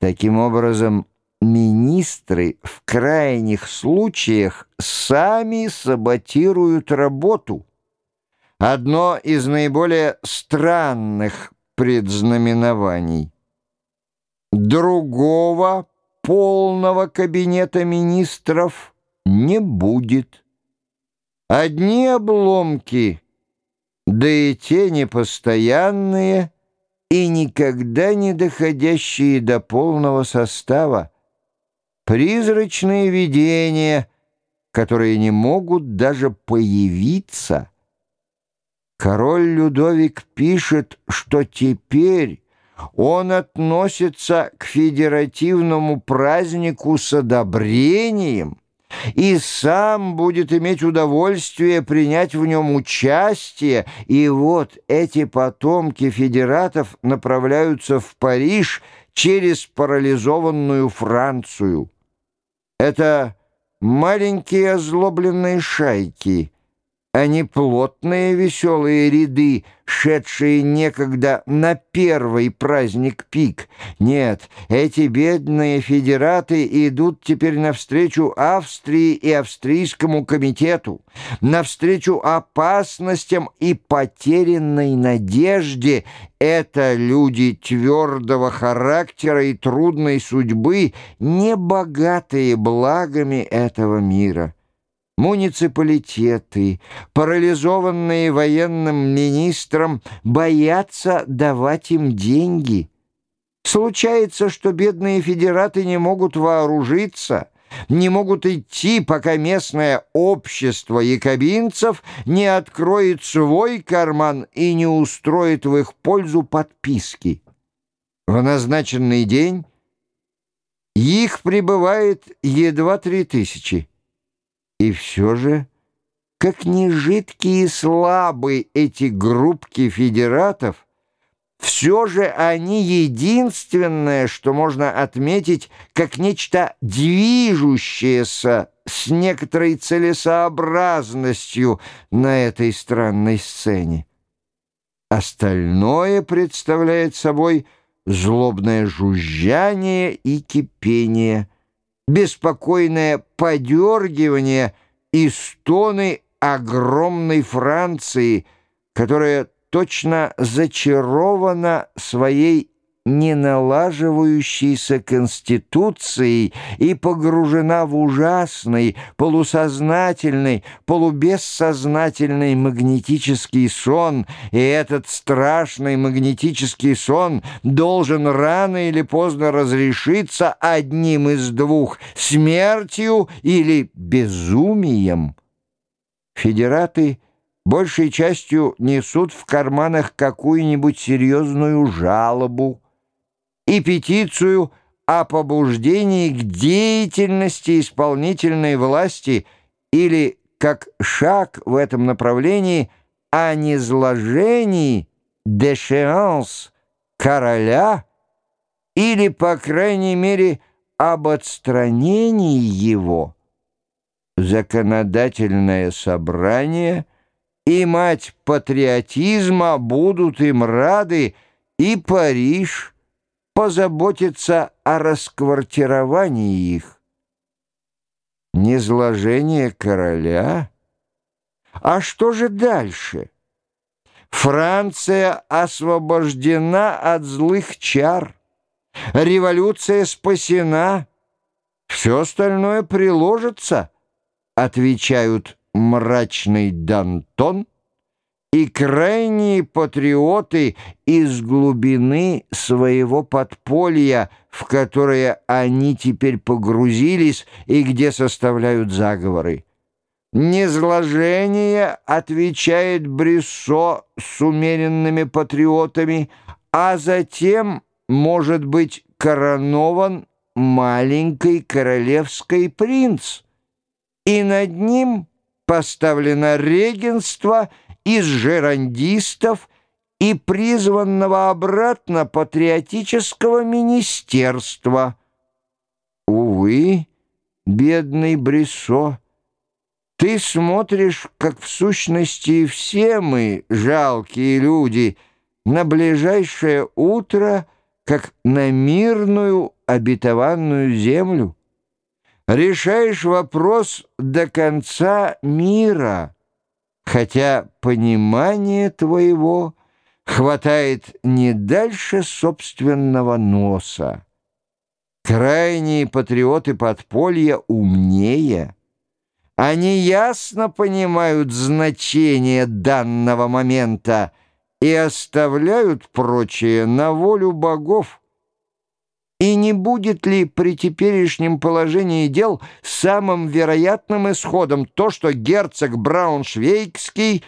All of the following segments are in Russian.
Таким образом, министры в крайних случаях сами саботируют работу. Одно из наиболее странных предзнаменований. Другого полного кабинета министров не будет. Одни обломки, да и те непостоянные и никогда не доходящие до полного состава. Призрачные видения, которые не могут даже появиться. Король Людовик пишет, что теперь он относится к федеративному празднику с одобрением и сам будет иметь удовольствие принять в нем участие, и вот эти потомки федератов направляются в Париж через парализованную Францию. Это маленькие озлобленные шайки — а не плотные веселые ряды, шедшие некогда на первый праздник пик. Нет, эти бедные федераты идут теперь навстречу Австрии и австрийскому комитету, навстречу опасностям и потерянной надежде. Это люди твердого характера и трудной судьбы, не богатые благами этого мира» муниципалитеты, парализованные военным министром, боятся давать им деньги. Случается, что бедные федераты не могут вооружиться, не могут идти, пока местное общество якобинцев не откроет свой карман и не устроит в их пользу подписки. В назначенный день их прибывает едва три тысячи. И все же, как ни жидкие и слабы эти группки федератов, все же они единственное, что можно отметить как нечто движущееся с некоторой целесообразностью на этой странной сцене. Остальное представляет собой злобное жужжание и кипение – беспокойное подергивание и стоны огромной Франции, которая точно зачарована своей неналаживающейся конституцией и погружена в ужасный, полусознательный, полубессознательный магнетический сон, и этот страшный магнетический сон должен рано или поздно разрешиться одним из двух — смертью или безумием. Федераты — большей частью несут в карманах какую-нибудь серьезную жалобу, и петицию о побуждении к деятельности исполнительной власти или, как шаг в этом направлении, о низложении дешеанс короля или, по крайней мере, об отстранении его. Законодательное собрание и мать патриотизма будут им рады, и Париж — позаботиться о расквартировании их. Низложение короля? А что же дальше? Франция освобождена от злых чар. Революция спасена. Все остальное приложится, отвечают мрачный Дантон и крайние патриоты из глубины своего подполья, в которое они теперь погрузились и где составляют заговоры. Незложение отвечает Брессо с умеренными патриотами, а затем, может быть, коронован маленький королевский принц, и над ним поставлено регенство – из жерандистов и призванного обратно патриотического министерства. Увы, бедный Бресо, ты смотришь, как в сущности все мы, жалкие люди, на ближайшее утро — как на мирную обетованную землю. Решаешь вопрос до конца мира, хотя понимание твоего хватает не дальше собственного носа. Крайние патриоты подполья умнее. Они ясно понимают значение данного момента и оставляют прочее на волю богов. И не будет ли при теперешнем положении дел самым вероятным исходом то, что герцог Брауншвейгский,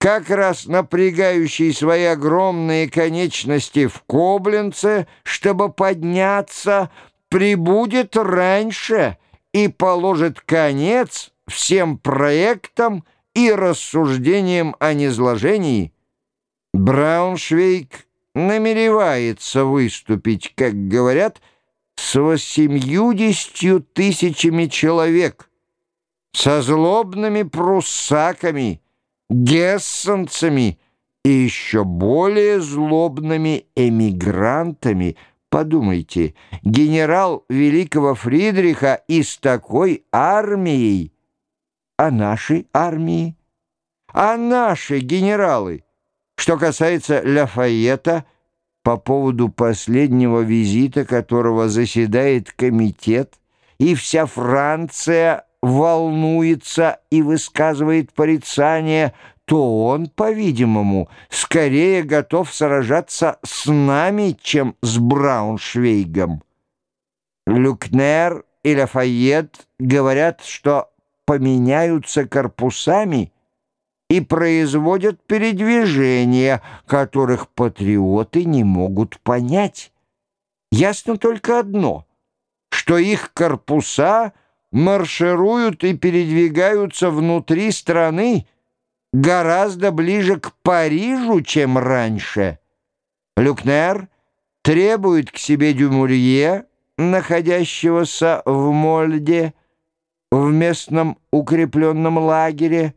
как раз напрягающий свои огромные конечности в Коблинце, чтобы подняться, прибудет раньше и положит конец всем проектам и рассуждениям о низложении. Брауншвейг намеревается выступить, как говорят, с восемьюдесятью тысячами человек, со злобными пруссаками, гессенцами и еще более злобными эмигрантами. Подумайте, генерал великого Фридриха и с такой армией, а нашей армии, а наши генералы — что касается Лафайета, по поводу последнего визита, которого заседает комитет, и вся Франция волнуется и высказывает порицание, то он, по-видимому, скорее готов сражаться с нами, чем с Брауншвейгом. Люкнер и Лафайет говорят, что поменяются корпусами – и производят передвижения, которых патриоты не могут понять. Ясно только одно, что их корпуса маршируют и передвигаются внутри страны гораздо ближе к Парижу, чем раньше. Люкнер требует к себе Дюмурье, находящегося в Мольде, в местном укрепленном лагере,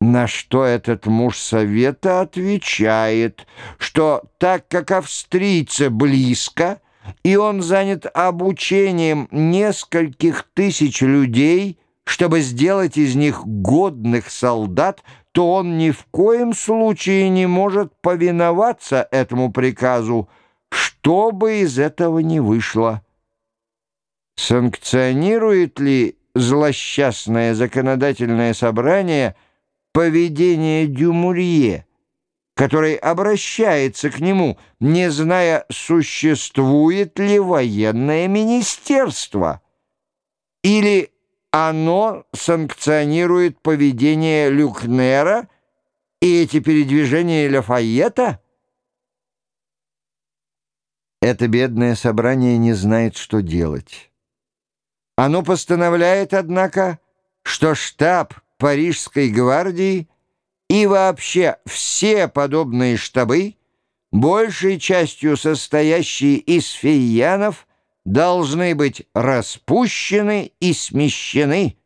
на что этот муж совета отвечает, что так как австрийцы близко, и он занят обучением нескольких тысяч людей, чтобы сделать из них годных солдат, то он ни в коем случае не может повиноваться этому приказу, что бы из этого ни вышло. Санкционирует ли злосчастное законодательное собрание – поведение Дюмурье, который обращается к нему, не зная, существует ли военное министерство, или оно санкционирует поведение Люкнера и эти передвижения Лафайета? Это бедное собрание не знает, что делать. Оно постановляет, однако, что штаб Парижской гвардии и вообще все подобные штабы, большей частью состоящие из фейянов, должны быть распущены и смещены.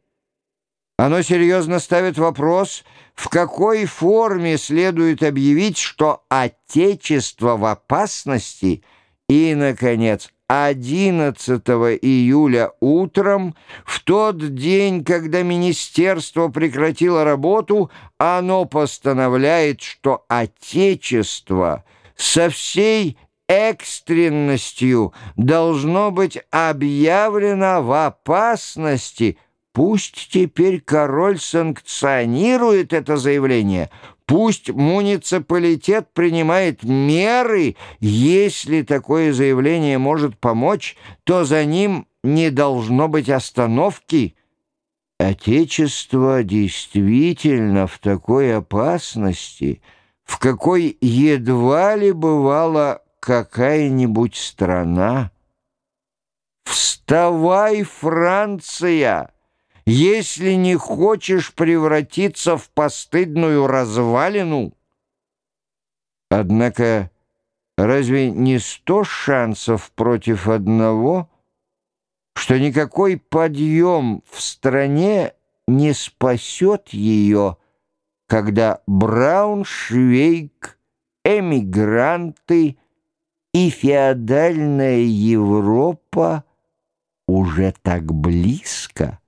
Оно серьезно ставит вопрос, в какой форме следует объявить, что Отечество в опасности, и, наконец, 11 июля утром, в тот день, когда министерство прекратило работу, оно постановляет, что Отечество со всей экстренностью должно быть объявлено в опасности. Пусть теперь король санкционирует это заявление – Пусть муниципалитет принимает меры, если такое заявление может помочь, то за ним не должно быть остановки. Отечество действительно в такой опасности, в какой едва ли бывала какая-нибудь страна. «Вставай, Франция!» Если не хочешь превратиться в постыдную развалину. Однако разве не сто шансов против одного, что никакой подъем в стране не спасет ее, когда Брауншвейг, эмигранты, и феодальная Европа уже так близко.